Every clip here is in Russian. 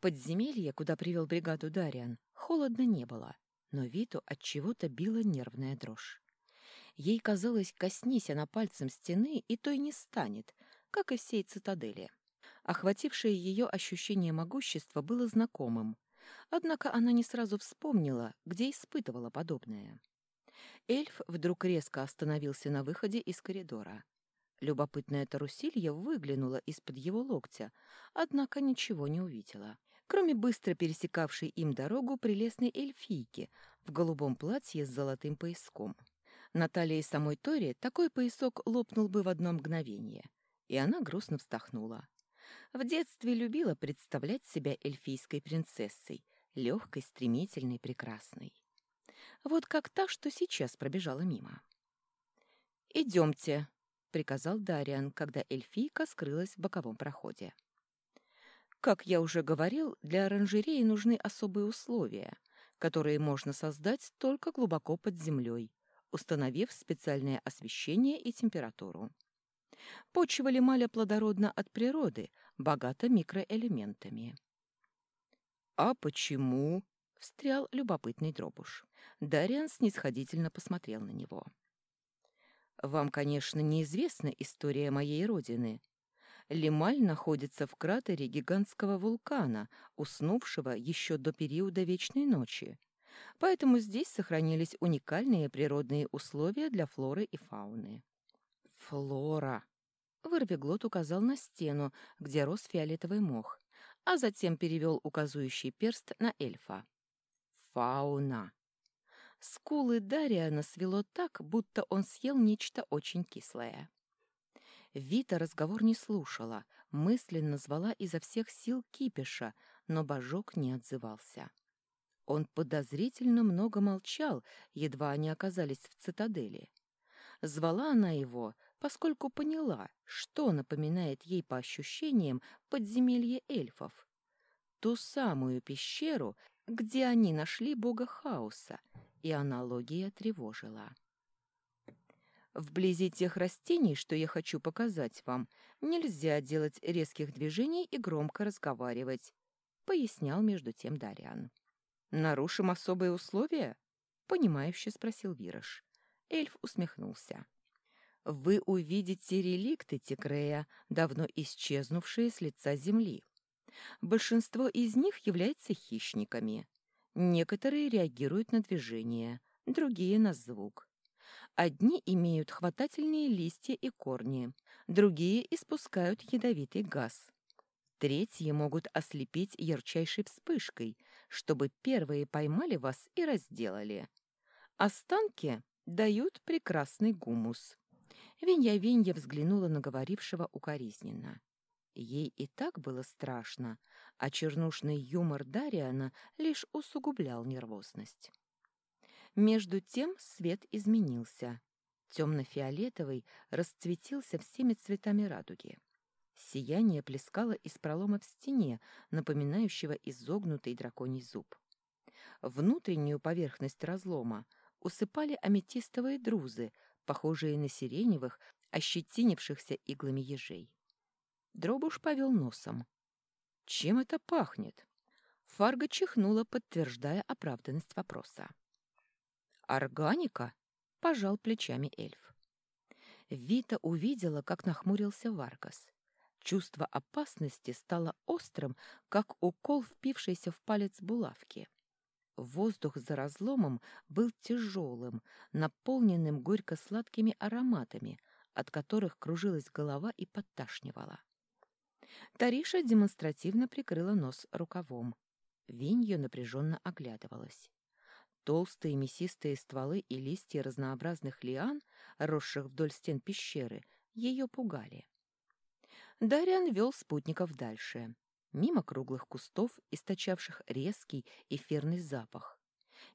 подземелье, куда привел бригаду Дариан, холодно не было, но Виту от чего-то била нервная дрожь. Ей казалось, коснись она пальцем стены, и той не станет, как и всей цитадели. Охватившее ее ощущение могущества было знакомым, однако она не сразу вспомнила, где испытывала подобное. Эльф вдруг резко остановился на выходе из коридора. Любопытная Тарусилья выглянула из-под его локтя, однако ничего не увидела, кроме быстро пересекавшей им дорогу прелестной эльфийки в голубом платье с золотым пояском. На талии самой Тори такой поясок лопнул бы в одно мгновение, и она грустно вздохнула. В детстве любила представлять себя эльфийской принцессой, легкой, стремительной, прекрасной. Вот как та, что сейчас пробежала мимо. «Идемте», — приказал Дариан, когда эльфийка скрылась в боковом проходе. Как я уже говорил, для оранжереи нужны особые условия, которые можно создать только глубоко под землей, установив специальное освещение и температуру. Почва лималя плодородна от природы, богата микроэлементами. «А почему?» — встрял любопытный дробуш. Дариан снисходительно посмотрел на него. «Вам, конечно, неизвестна история моей родины. Лималь находится в кратере гигантского вулкана, уснувшего еще до периода Вечной Ночи. Поэтому здесь сохранились уникальные природные условия для флоры и фауны. «Флора!» Вырвиглот указал на стену, где рос фиолетовый мох, а затем перевел указующий перст на эльфа. «Фауна!» Скулы Дариана свело так, будто он съел нечто очень кислое. Вита разговор не слушала, мысленно звала изо всех сил кипиша, но божок не отзывался. Он подозрительно много молчал, едва они оказались в цитадели. Звала она его, поскольку поняла, что напоминает ей по ощущениям подземелье эльфов. Ту самую пещеру, где они нашли бога хаоса, и аналогия тревожила. Вблизи тех растений, что я хочу показать вам, нельзя делать резких движений и громко разговаривать, пояснял между тем Дариан. «Нарушим особые условия?» — понимающе спросил Вираж. Эльф усмехнулся. «Вы увидите реликты Текрея, давно исчезнувшие с лица земли. Большинство из них являются хищниками. Некоторые реагируют на движение, другие — на звук. Одни имеют хватательные листья и корни, другие испускают ядовитый газ. Третьи могут ослепить ярчайшей вспышкой, чтобы первые поймали вас и разделали. Останки дают прекрасный гумус. Винья-Винья взглянула на говорившего укоризненно. Ей и так было страшно, а чернушный юмор Дариана лишь усугублял нервозность. Между тем свет изменился. Темно-фиолетовый расцветился всеми цветами радуги. Сияние плескало из пролома в стене, напоминающего изогнутый драконий зуб. Внутреннюю поверхность разлома усыпали аметистовые друзы, похожие на сиреневых, ощетинившихся иглами ежей. Дробуш повел носом. «Чем это пахнет?» Фарга чихнула, подтверждая оправданность вопроса. «Органика?» — пожал плечами эльф. Вита увидела, как нахмурился Варгас. Чувство опасности стало острым, как укол, впившийся в палец булавки. Воздух за разломом был тяжелым, наполненным горько-сладкими ароматами, от которых кружилась голова и подташнивала. Тариша демонстративно прикрыла нос рукавом. Винья напряженно оглядывалась. Толстые мясистые стволы и листья разнообразных лиан, росших вдоль стен пещеры, ее пугали. Дариан вел спутников дальше, мимо круглых кустов, источавших резкий эфирный запах,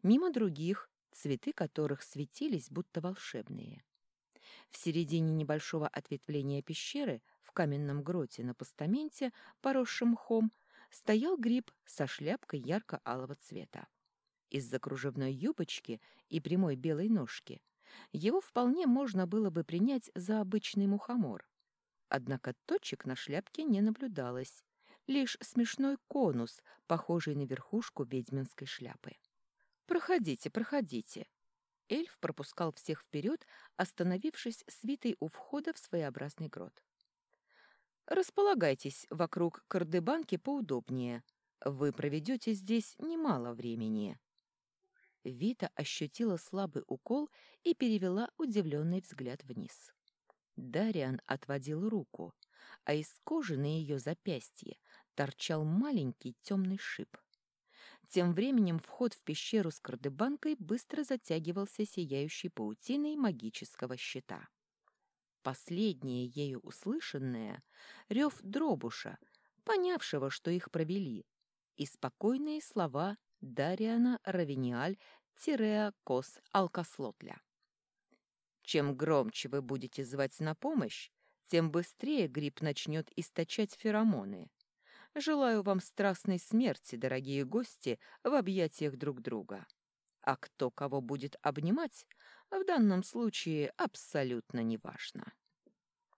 мимо других, цветы которых светились, будто волшебные. В середине небольшого ответвления пещеры, в каменном гроте на постаменте, поросшем мхом, стоял гриб со шляпкой ярко-алого цвета. Из-за кружевной юбочки и прямой белой ножки его вполне можно было бы принять за обычный мухомор. Однако точек на шляпке не наблюдалось, лишь смешной конус, похожий на верхушку ведьминской шляпы. «Проходите, проходите!» Эльф пропускал всех вперед, остановившись свитой у входа в своеобразный грот. «Располагайтесь вокруг кардебанки поудобнее. Вы проведете здесь немало времени». Вита ощутила слабый укол и перевела удивленный взгляд вниз. Дариан отводил руку, а из кожи на ее запястье торчал маленький темный шип. Тем временем вход в пещеру с кардебанкой быстро затягивался сияющей паутиной магического щита. Последнее ею услышанное — рев дробуша, понявшего, что их провели, и спокойные слова Дариана Равениаль Тиреа Кос Алкаслотля. Чем громче вы будете звать на помощь, тем быстрее гриб начнет источать феромоны. Желаю вам страстной смерти, дорогие гости, в объятиях друг друга. А кто кого будет обнимать, в данном случае абсолютно неважно.